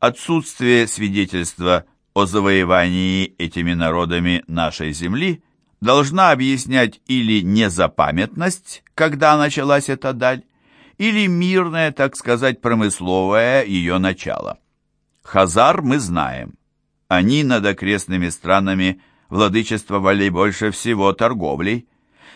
Отсутствие свидетельства о завоевании этими народами нашей земли должна объяснять или незапамятность, когда началась эта даль, или мирное, так сказать, промысловое ее начало. Хазар мы знаем. Они над окрестными странами владычествовали больше всего торговлей.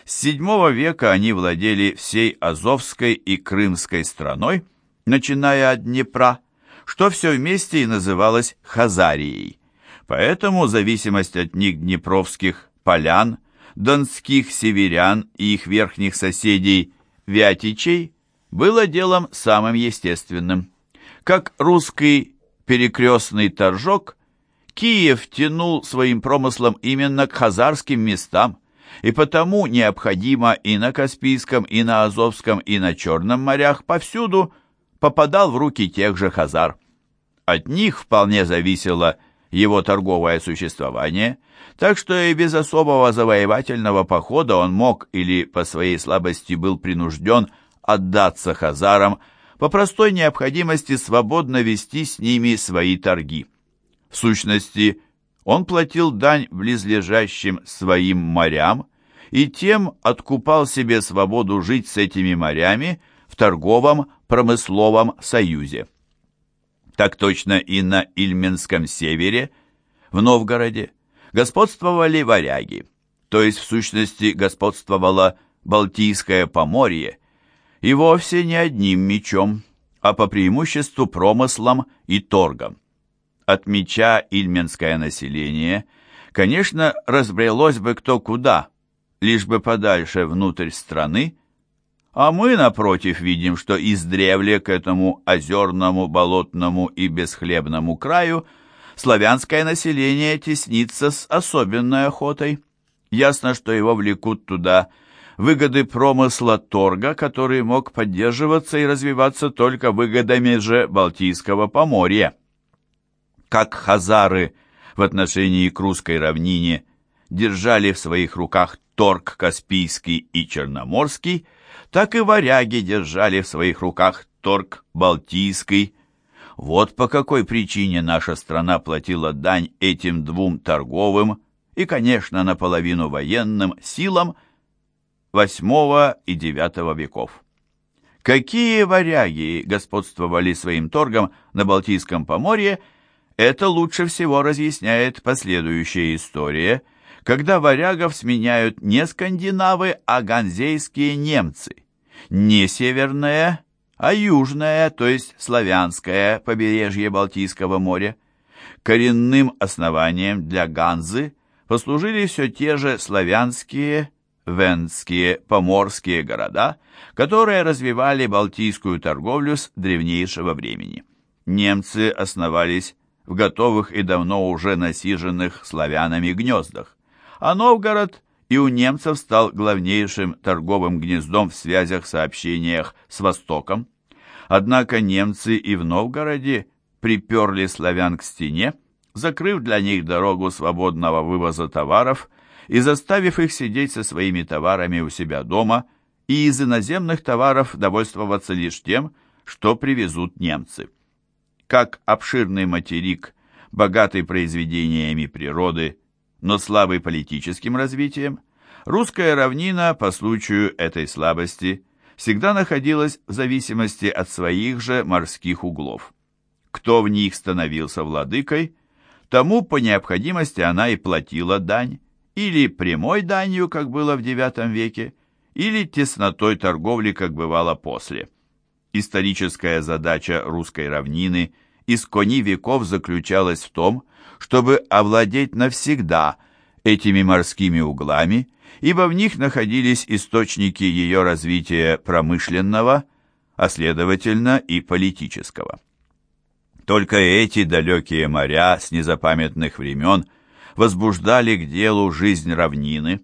С VII века они владели всей Азовской и Крымской страной, начиная от Днепра, что все вместе и называлось Хазарией. Поэтому зависимость от них днепровских полян, донских северян и их верхних соседей Вятичей было делом самым естественным. Как русский перекрестный торжок, Киев тянул своим промыслом именно к хазарским местам, и потому необходимо и на Каспийском, и на Азовском, и на Черном морях повсюду попадал в руки тех же хазар. От них вполне зависело его торговое существование, так что и без особого завоевательного похода он мог или по своей слабости был принужден отдаться хазарам по простой необходимости свободно вести с ними свои торги. В сущности, он платил дань близлежащим своим морям и тем откупал себе свободу жить с этими морями в торговом промысловом союзе. Так точно и на Ильменском севере, в Новгороде, господствовали варяги, то есть в сущности господствовало Балтийское поморье, и вовсе не одним мечом, а по преимуществу промыслом и торгом. От меча ильменское население, конечно, разбрелось бы кто куда, лишь бы подальше внутрь страны, а мы, напротив, видим, что издревле к этому озерному, болотному и бесхлебному краю славянское население теснится с особенной охотой. Ясно, что его влекут туда выгоды промысла торга, который мог поддерживаться и развиваться только выгодами же Балтийского поморья. Как хазары в отношении к русской равнине держали в своих руках торг Каспийский и Черноморский – так и варяги держали в своих руках торг Балтийский. Вот по какой причине наша страна платила дань этим двум торговым и, конечно, наполовину военным силам VIII и IX веков. Какие варяги господствовали своим торгом на Балтийском поморье, это лучше всего разъясняет последующая история – когда варягов сменяют не скандинавы, а ганзейские немцы. Не северное, а южное, то есть славянское побережье Балтийского моря. Коренным основанием для Ганзы послужили все те же славянские, венские, поморские города, которые развивали балтийскую торговлю с древнейшего времени. Немцы основались в готовых и давно уже насиженных славянами гнездах а Новгород и у немцев стал главнейшим торговым гнездом в связях-сообщениях с Востоком. Однако немцы и в Новгороде приперли славян к стене, закрыв для них дорогу свободного вывоза товаров и заставив их сидеть со своими товарами у себя дома и из иноземных товаров довольствоваться лишь тем, что привезут немцы. Как обширный материк, богатый произведениями природы, но слабый политическим развитием, русская равнина по случаю этой слабости всегда находилась в зависимости от своих же морских углов. Кто в них становился владыкой, тому по необходимости она и платила дань, или прямой данью, как было в IX веке, или теснотой торговли, как бывало после. Историческая задача русской равнины из кони веков заключалась в том, чтобы овладеть навсегда этими морскими углами, ибо в них находились источники ее развития промышленного, а следовательно и политического. Только эти далекие моря с незапамятных времен возбуждали к делу жизнь равнины,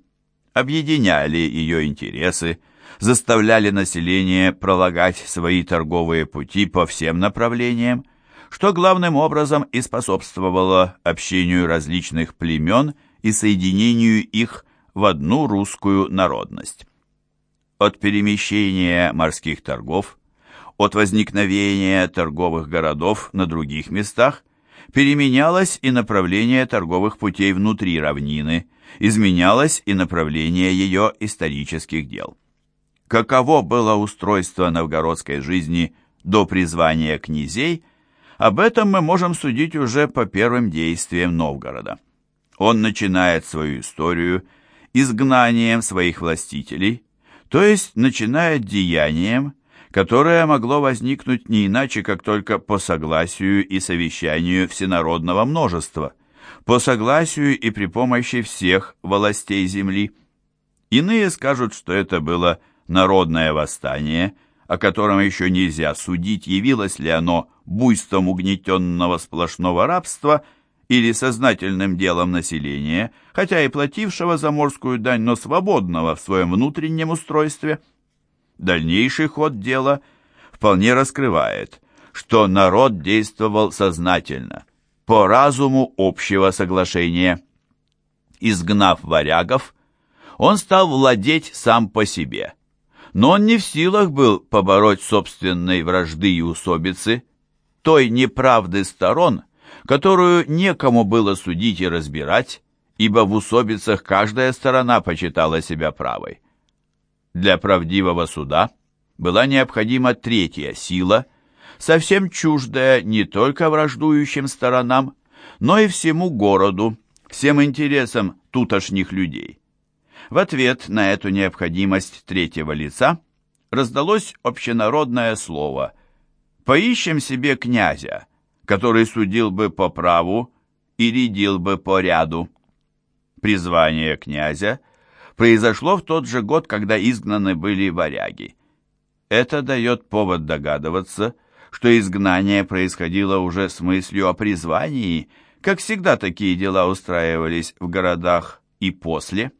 объединяли ее интересы, заставляли население пролагать свои торговые пути по всем направлениям, что главным образом и способствовало общению различных племен и соединению их в одну русскую народность. От перемещения морских торгов от возникновения торговых городов на других местах переменялось и направление торговых путей внутри равнины, изменялось и направление ее исторических дел. Каково было устройство новгородской жизни до призвания князей, об этом мы можем судить уже по первым действиям Новгорода. Он начинает свою историю изгнанием своих властителей, то есть начинает деянием, которое могло возникнуть не иначе, как только по согласию и совещанию всенародного множества, по согласию и при помощи всех властей земли. Иные скажут, что это было народное восстание, о котором еще нельзя судить, явилось ли оно буйством угнетенного сплошного рабства или сознательным делом населения, хотя и платившего заморскую дань, но свободного в своем внутреннем устройстве – Дальнейший ход дела вполне раскрывает, что народ действовал сознательно, по разуму общего соглашения. Изгнав варягов, он стал владеть сам по себе, но он не в силах был побороть собственной вражды и усобицы, той неправды сторон, которую некому было судить и разбирать, ибо в усобицах каждая сторона почитала себя правой. Для правдивого суда была необходима третья сила, совсем чуждая не только враждующим сторонам, но и всему городу, всем интересам тутошних людей. В ответ на эту необходимость третьего лица раздалось общенародное слово «Поищем себе князя, который судил бы по праву и рядил бы по ряду». Призвание князя произошло в тот же год, когда изгнаны были варяги. Это дает повод догадываться, что изгнание происходило уже с мыслью о призвании, как всегда такие дела устраивались в городах и после.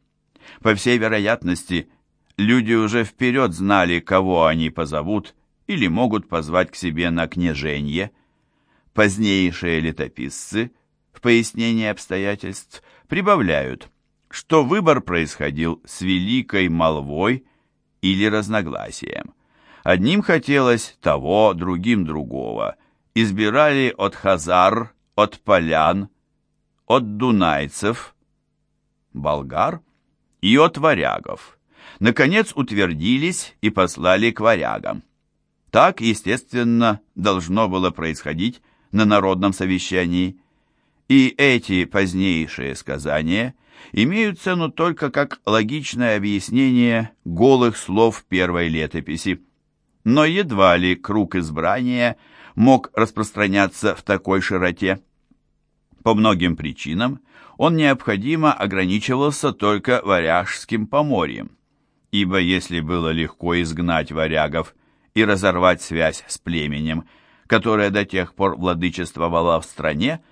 По всей вероятности, люди уже вперед знали, кого они позовут или могут позвать к себе на княженье. Позднейшие летописцы в пояснении обстоятельств прибавляют – что выбор происходил с великой молвой или разногласием. Одним хотелось того, другим другого. Избирали от хазар, от полян, от дунайцев, болгар и от варягов. Наконец утвердились и послали к варягам. Так, естественно, должно было происходить на народном совещании. И эти позднейшие сказания – имеют цену только как логичное объяснение голых слов первой летописи. Но едва ли круг избрания мог распространяться в такой широте. По многим причинам он необходимо ограничивался только Варяжским поморьем, ибо если было легко изгнать варягов и разорвать связь с племенем, которое до тех пор владычествовало в стране,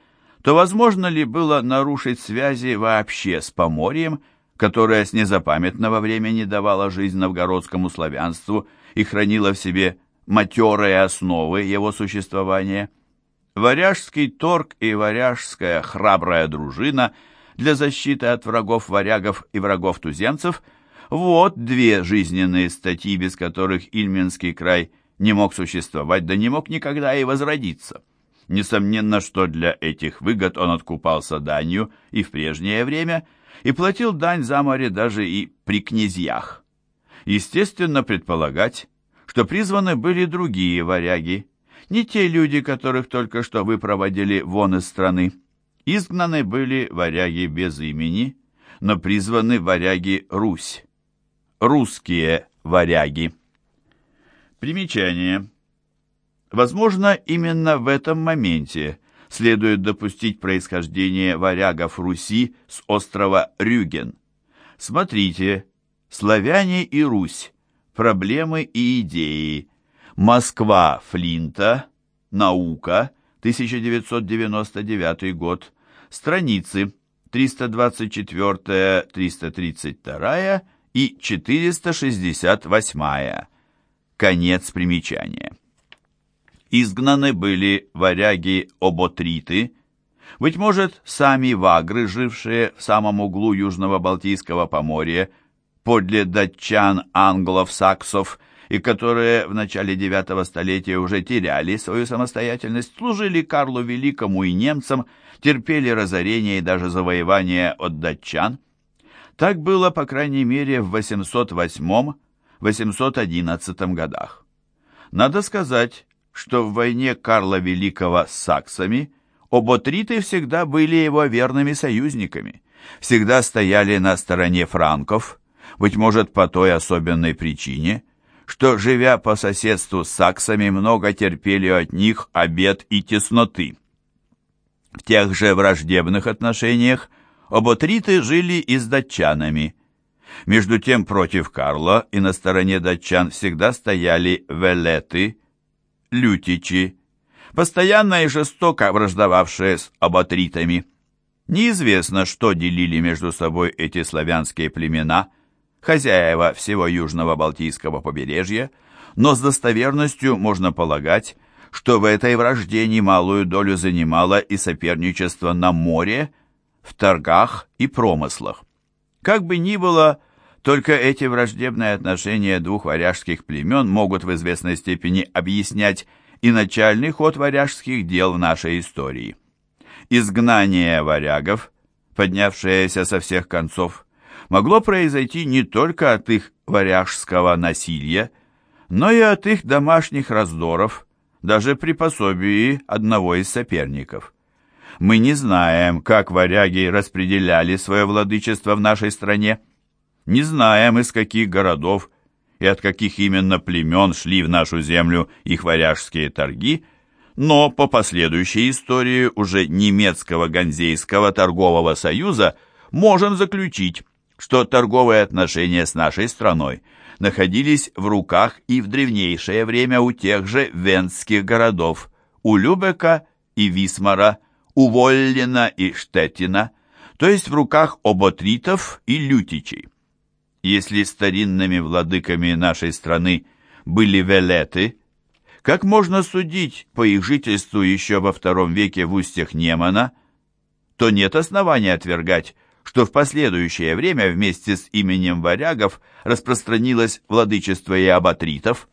то возможно ли было нарушить связи вообще с Поморьем, которое с незапамятного времени давало жизнь новгородскому славянству и хранило в себе матерые основы его существования? Варяжский торг и варяжская храбрая дружина для защиты от врагов варягов и врагов туземцев – вот две жизненные статьи, без которых Ильменский край не мог существовать, да не мог никогда и возродиться. Несомненно, что для этих выгод он откупался данью и в прежнее время, и платил дань за море даже и при князьях. Естественно предполагать, что призваны были другие варяги, не те люди, которых только что вы проводили вон из страны. Изгнаны были варяги без имени, но призваны варяги Русь. Русские варяги. Примечание. Возможно, именно в этом моменте следует допустить происхождение варягов Руси с острова Рюген. Смотрите, «Славяне и Русь. Проблемы и идеи». Москва, Флинта, Наука, 1999 год. Страницы 324-332 и 468. Конец примечания. Изгнаны были варяги-оботриты, быть может, сами вагры, жившие в самом углу Южного Балтийского поморья, подле датчан, англов, саксов и которые в начале IX столетия уже теряли свою самостоятельность, служили Карлу Великому и немцам, терпели разорение и даже завоевание от датчан. Так было, по крайней мере, в 808-811 годах. Надо сказать, что в войне Карла Великого с саксами оботриты всегда были его верными союзниками, всегда стояли на стороне франков, быть может, по той особенной причине, что, живя по соседству с саксами, много терпели от них обед и тесноты. В тех же враждебных отношениях оботриты жили и с датчанами. Между тем против Карла и на стороне датчан всегда стояли велеты, лютичи, постоянно и жестоко враждовавшие с оботритами. Неизвестно, что делили между собой эти славянские племена – хозяева всего южного Балтийского побережья, но с достоверностью можно полагать, что в этой вражде немалую долю занимало и соперничество на море, в торгах и промыслах. Как бы ни было, только эти враждебные отношения двух варяжских племен могут в известной степени объяснять и начальный ход варяжских дел в нашей истории. Изгнание варягов, поднявшееся со всех концов, могло произойти не только от их варяжского насилия, но и от их домашних раздоров, даже при пособии одного из соперников. Мы не знаем, как варяги распределяли свое владычество в нашей стране, не знаем, из каких городов и от каких именно племен шли в нашу землю их варяжские торги, но по последующей истории уже немецкого Ганзейского торгового союза можем заключить, что торговые отношения с нашей страной находились в руках и в древнейшее время у тех же венских городов, у Любека и Висмара, у Воллина и Штеттина, то есть в руках оботритов и лютичей. Если старинными владыками нашей страны были велеты, как можно судить по их жительству еще во втором веке в устьях Немана, то нет основания отвергать, что в последующее время вместе с именем варягов распространилось владычество и абатритов.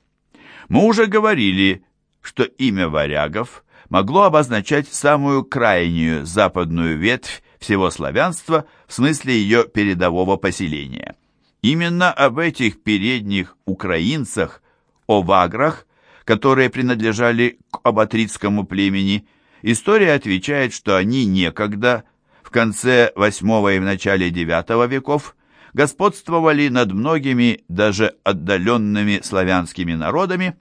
Мы уже говорили, что имя варягов могло обозначать самую крайнюю западную ветвь всего славянства в смысле ее передового поселения. Именно об этих передних украинцах, о ваграх, которые принадлежали к абатритскому племени, история отвечает, что они некогда – конце VIII и в начале IX веков господствовали над многими, даже отдаленными славянскими народами,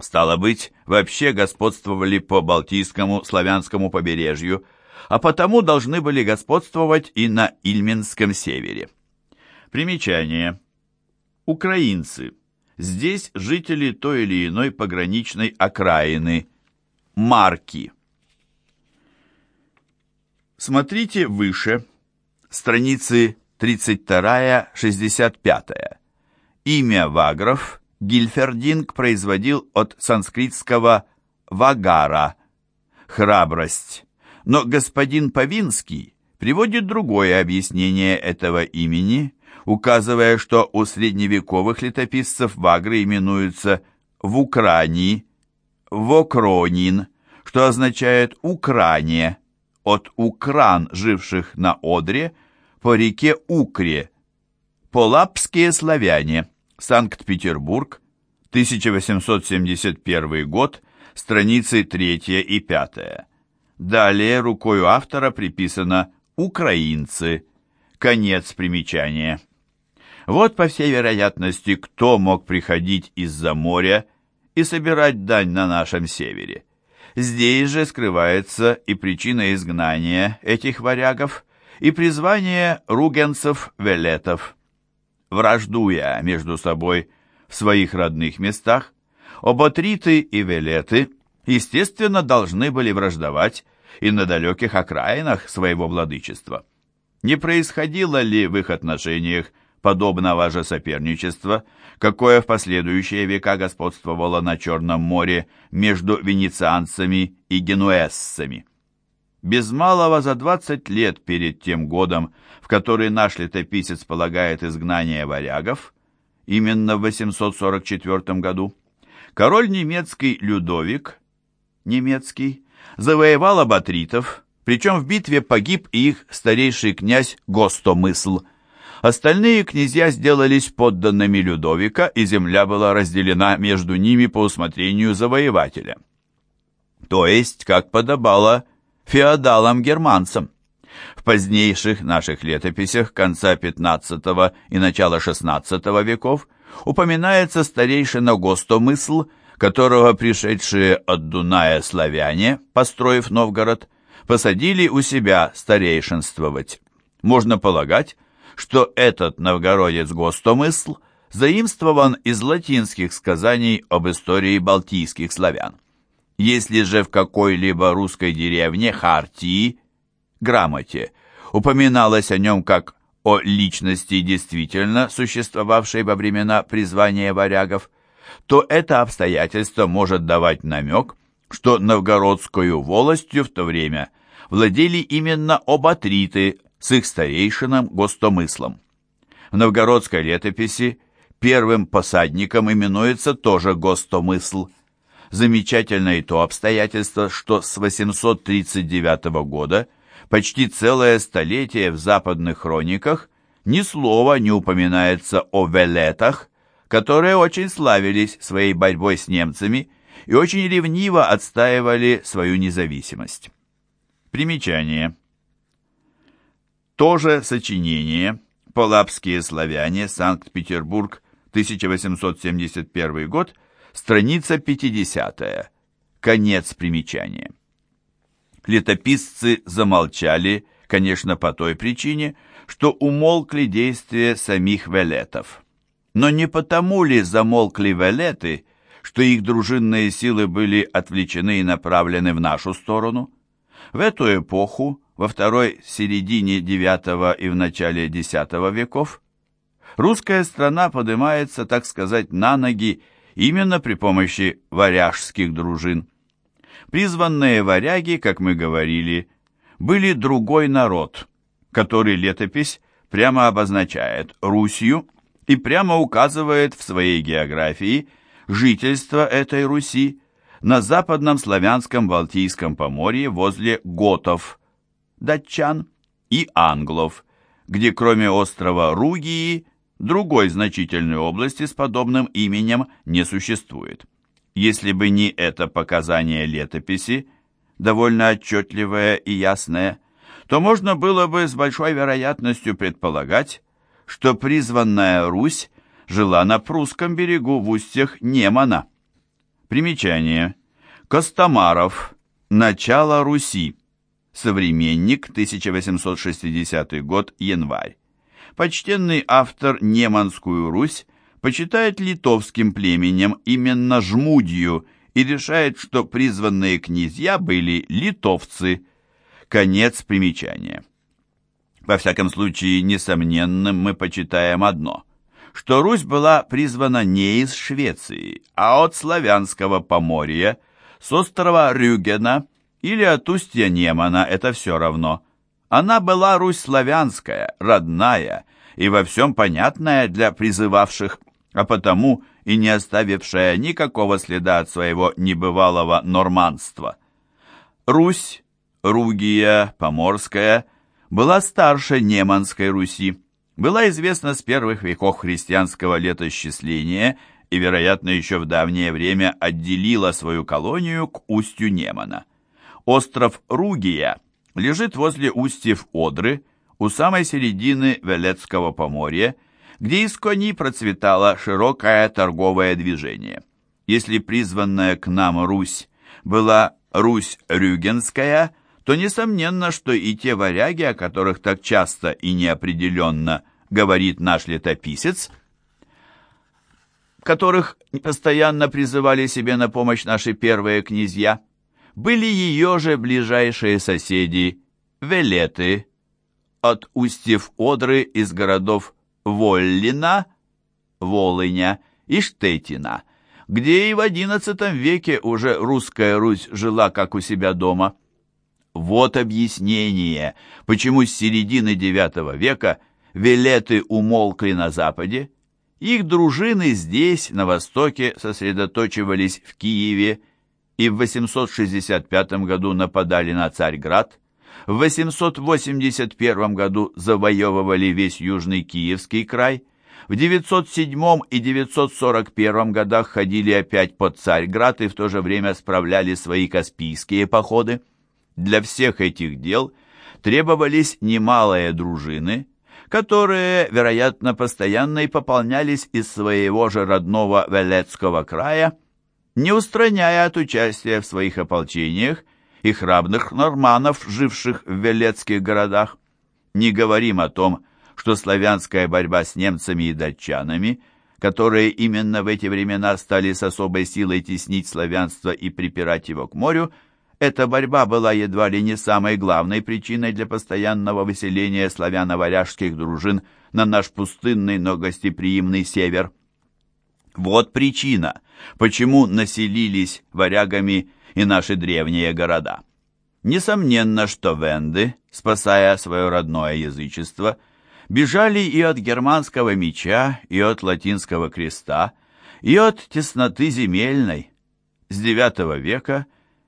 стало быть, вообще господствовали по Балтийскому славянскому побережью, а потому должны были господствовать и на Ильминском севере. Примечание. Украинцы. Здесь жители той или иной пограничной окраины. Марки. Смотрите выше, страницы 32-65. Имя Вагров Гильфердинг производил от санскритского «вагара» – «храбрость», но господин Павинский приводит другое объяснение этого имени, указывая, что у средневековых летописцев вагры именуются «вукрани», «вокронин», что означает «укране», от укран, живших на Одре, по реке Укре. Полапские славяне. Санкт-Петербург, 1871 год, страницы 3 и 5. Далее рукою автора приписано «Украинцы». Конец примечания. Вот, по всей вероятности, кто мог приходить из-за моря и собирать дань на нашем севере. Здесь же скрывается и причина изгнания этих варягов, и призвание ругенцев-велетов. Враждуя между собой в своих родных местах, оботриты и велеты, естественно, должны были враждовать и на далеких окраинах своего владычества. Не происходило ли в их отношениях подобного же соперничества, какое в последующие века господствовало на Черном море между венецианцами и генуэзцами. Без малого за 20 лет перед тем годом, в который наш летописец полагает изгнание варягов, именно в 844 году, король немецкий Людовик, немецкий, завоевал абатритов, причем в битве погиб их старейший князь Гостомысл. Остальные князья сделались подданными Людовика, и земля была разделена между ними по усмотрению завоевателя. То есть, как подобало феодалам-германцам. В позднейших наших летописях конца XV и начала XVI веков упоминается старейшина Гостомысл, которого пришедшие от Дуная славяне, построив Новгород, посадили у себя старейшинствовать. Можно полагать, что этот новгородец Гостомысл заимствован из латинских сказаний об истории балтийских славян. Если же в какой-либо русской деревне Хартии, грамоте, упоминалось о нем как о личности, действительно существовавшей во времена призвания варягов, то это обстоятельство может давать намек, что новгородскую волостью в то время владели именно обатриты с их старейшином Гостомыслом. В новгородской летописи первым посадником именуется тоже Гостомысл. Замечательно и то обстоятельство, что с 839 года почти целое столетие в западных хрониках ни слова не упоминается о велетах, которые очень славились своей борьбой с немцами и очень ревниво отстаивали свою независимость. Примечание. То же сочинение «Полапские славяне. Санкт-Петербург. 1871 год», страница 50 Конец примечания. Летописцы замолчали, конечно, по той причине, что умолкли действия самих велетов. Но не потому ли замолкли велеты, что их дружинные силы были отвлечены и направлены в нашу сторону? В эту эпоху, во второй середине IX и в начале X веков, русская страна поднимается, так сказать, на ноги именно при помощи варяжских дружин. Призванные варяги, как мы говорили, были другой народ, который летопись прямо обозначает Русью и прямо указывает в своей географии жительство этой Руси на западном славянском Балтийском поморье возле готов, датчан и англов, где кроме острова Ругии другой значительной области с подобным именем не существует. Если бы не это показание летописи, довольно отчетливое и ясное, то можно было бы с большой вероятностью предполагать, что призванная Русь жила на прусском берегу в устьях Немана. Примечание. Костомаров. Начало Руси. Современник, 1860 год, январь. Почтенный автор Неманскую Русь почитает литовским племенем именно Жмудью и решает, что призванные князья были литовцы. Конец примечания. Во всяком случае, несомненным мы почитаем одно, что Русь была призвана не из Швеции, а от славянского поморья, с острова Рюгена или от устья Немана, это все равно. Она была Русь славянская, родная и во всем понятная для призывавших, а потому и не оставившая никакого следа от своего небывалого норманства. Русь, Ругия, Поморская – была старше Неманской Руси, была известна с первых веков христианского летосчисления и, вероятно, еще в давнее время отделила свою колонию к устью Немана. Остров Ругия лежит возле устьев Одры, у самой середины Велецкого поморья, где из кони процветало широкое торговое движение. Если призванная к нам Русь была Русь Рюгенская – то несомненно, что и те варяги, о которых так часто и неопределенно говорит наш летописец, которых постоянно призывали себе на помощь наши первые князья, были ее же ближайшие соседи, велеты, от устьев Одры из городов Воллина, Волыня и Штетина, где и в XI веке уже русская Русь жила как у себя дома. Вот объяснение, почему с середины IX века велеты умолкли на Западе, Их дружины здесь, на востоке, сосредоточивались в Киеве и в 865 году нападали на Царьград, в 881 году завоевывали весь Южный Киевский край, в 907 и 941 годах ходили опять под Царьград и в то же время справляли свои Каспийские походы. Для всех этих дел требовались немалые дружины, которые, вероятно, постоянно и пополнялись из своего же родного Велецкого края, не устраняя от участия в своих ополчениях и храбных норманов, живших в велецких городах. Не говорим о том, что славянская борьба с немцами и датчанами, которые именно в эти времена стали с особой силой теснить славянство и припирать его к морю, эта борьба была едва ли не самой главной причиной для постоянного выселения славяно-варяжских дружин на наш пустынный, но гостеприимный север. Вот причина, почему населились варягами и наши древние города. Несомненно, что венды, спасая свое родное язычество, бежали и от германского меча, и от латинского креста, и от тесноты земельной. С IX века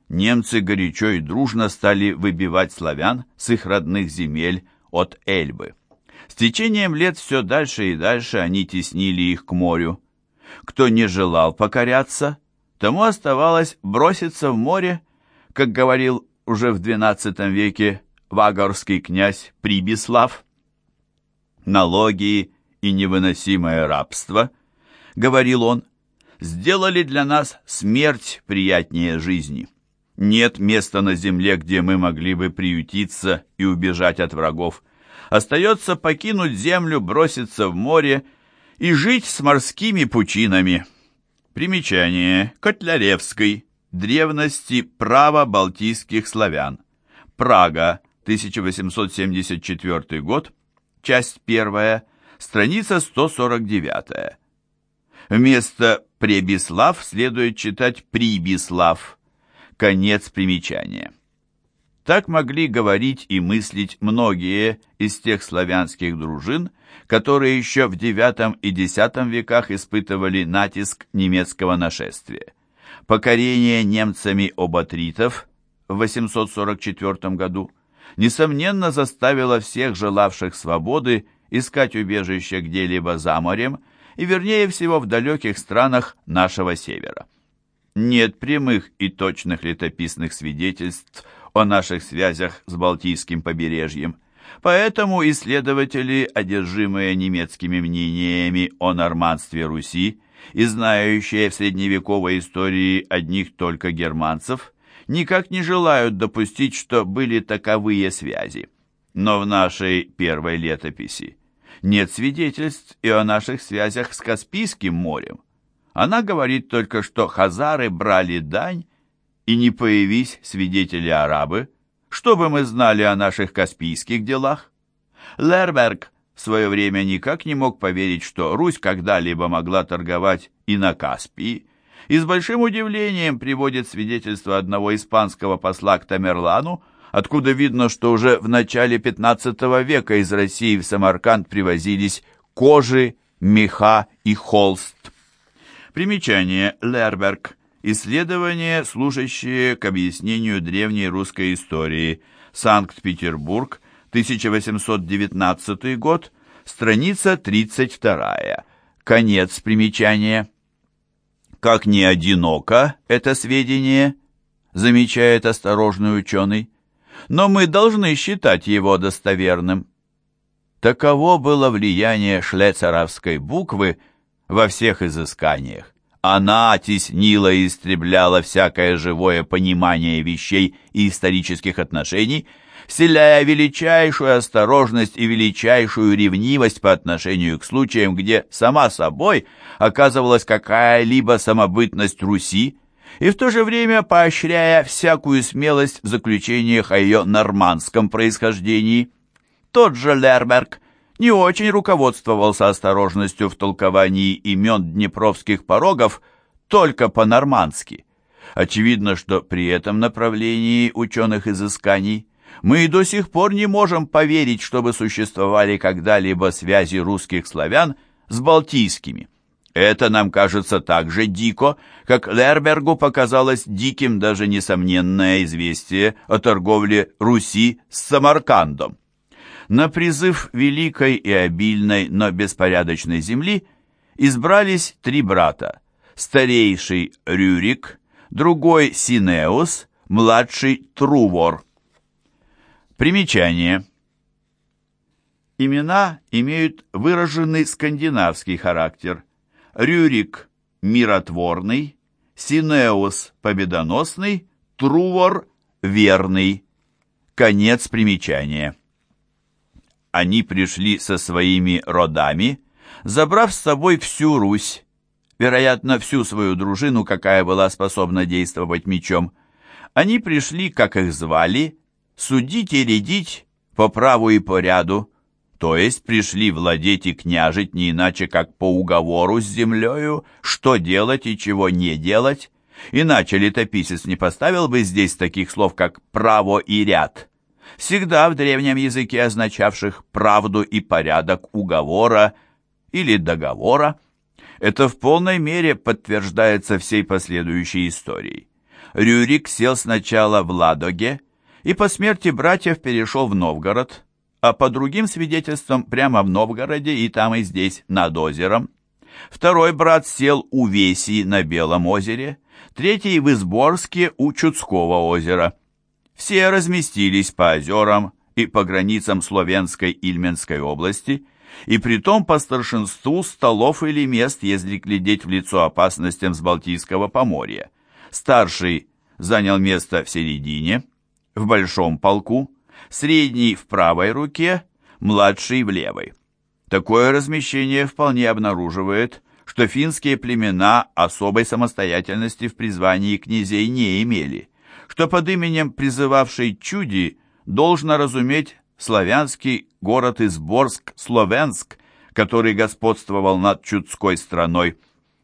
немцы горячо и дружно стали выбивать славян с их родных земель от Эльбы. С течением лет все дальше и дальше они теснили их к морю. Кто не желал покоряться, тому оставалось броситься в море, как говорил уже в XII веке вагорский князь Прибислав. Налоги и невыносимое рабство, говорил он, сделали для нас смерть приятнее жизни. Нет места на земле, где мы могли бы приютиться и убежать от врагов. Остается покинуть землю, броситься в море и жить с морскими пучинами. Примечание. Котляревской. Древности права балтийских славян. Прага, 1874 год. Часть первая. Страница 149. Вместо Пребислав следует читать Прибислав. Конец примечания. Так могли говорить и мыслить многие из тех славянских дружин, которые еще в IX и X веках испытывали натиск немецкого нашествия. Покорение немцами обатритов в 844 году несомненно заставило всех желавших свободы искать убежище где-либо за морем и, вернее всего, в далеких странах нашего севера. Нет прямых и точных летописных свидетельств о наших связях с Балтийским побережьем. Поэтому исследователи, одержимые немецкими мнениями о нормандстве Руси и знающие в средневековой истории одних только германцев, никак не желают допустить, что были таковые связи. Но в нашей первой летописи нет свидетельств и о наших связях с Каспийским морем. Она говорит только, что хазары брали дань и не появись свидетели-арабы, что бы мы знали о наших каспийских делах? Лерберг в свое время никак не мог поверить, что Русь когда-либо могла торговать и на Каспии, и с большим удивлением приводит свидетельство одного испанского посла к Тамерлану, откуда видно, что уже в начале XV века из России в Самарканд привозились кожи, меха и холст. Примечание Лерберг Исследования, служащие к объяснению древней русской истории. Санкт-Петербург, 1819 год, страница 32. Конец примечания. Как не одиноко это сведение, замечает осторожный ученый, но мы должны считать его достоверным. Таково было влияние шлецеровской буквы во всех изысканиях. Она теснила и истребляла всякое живое понимание вещей и исторических отношений, вселяя величайшую осторожность и величайшую ревнивость по отношению к случаям, где сама собой оказывалась какая-либо самобытность Руси, и в то же время поощряя всякую смелость в заключениях о ее нормандском происхождении. Тот же Лерберг – не очень руководствовался осторожностью в толковании имен днепровских порогов только по-нормандски. Очевидно, что при этом направлении ученых изысканий мы и до сих пор не можем поверить, чтобы существовали когда-либо связи русских славян с балтийскими. Это нам кажется так же дико, как Лербергу показалось диким даже несомненное известие о торговле Руси с Самаркандом. На призыв великой и обильной, но беспорядочной земли избрались три брата. Старейший Рюрик, другой Синеус, младший Трувор. Примечание. Имена имеют выраженный скандинавский характер. Рюрик – миротворный, Синеус – победоносный, Трувор – верный. Конец примечания. Они пришли со своими родами, забрав с собой всю Русь, вероятно, всю свою дружину, какая была способна действовать мечом. Они пришли, как их звали, судить и рядить по праву и по ряду, то есть пришли владеть и княжить не иначе, как по уговору с землею, что делать и чего не делать. Иначе летописец не поставил бы здесь таких слов, как «право» и «ряд», всегда в древнем языке означавших правду и порядок уговора или договора. Это в полной мере подтверждается всей последующей историей. Рюрик сел сначала в Ладоге и по смерти братьев перешел в Новгород, а по другим свидетельствам прямо в Новгороде и там и здесь, над озером. Второй брат сел у Веси на Белом озере, третий в Изборске у Чудского озера. Все разместились по озерам и по границам Словенской Ильменской области, и притом по старшинству столов или мест, если глядеть в лицо опасностям с Балтийского поморья. Старший занял место в середине, в большом полку, средний в правой руке, младший в левой. Такое размещение вполне обнаруживает, что финские племена особой самостоятельности в призвании князей не имели, что под именем призывавшей чуди должно разуметь славянский город Изборск, Словенск, который господствовал над чудской страной,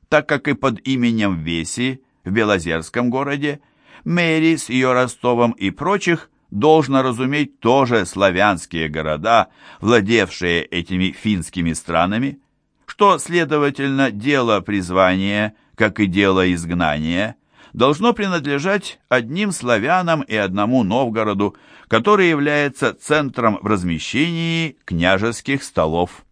так как и под именем Веси в Белозерском городе, Мэри с ее Ростовом и прочих должно разуметь тоже славянские города, владевшие этими финскими странами, что, следовательно, дело призвания, как и дело изгнания, должно принадлежать одним славянам и одному Новгороду, который является центром в размещении княжеских столов.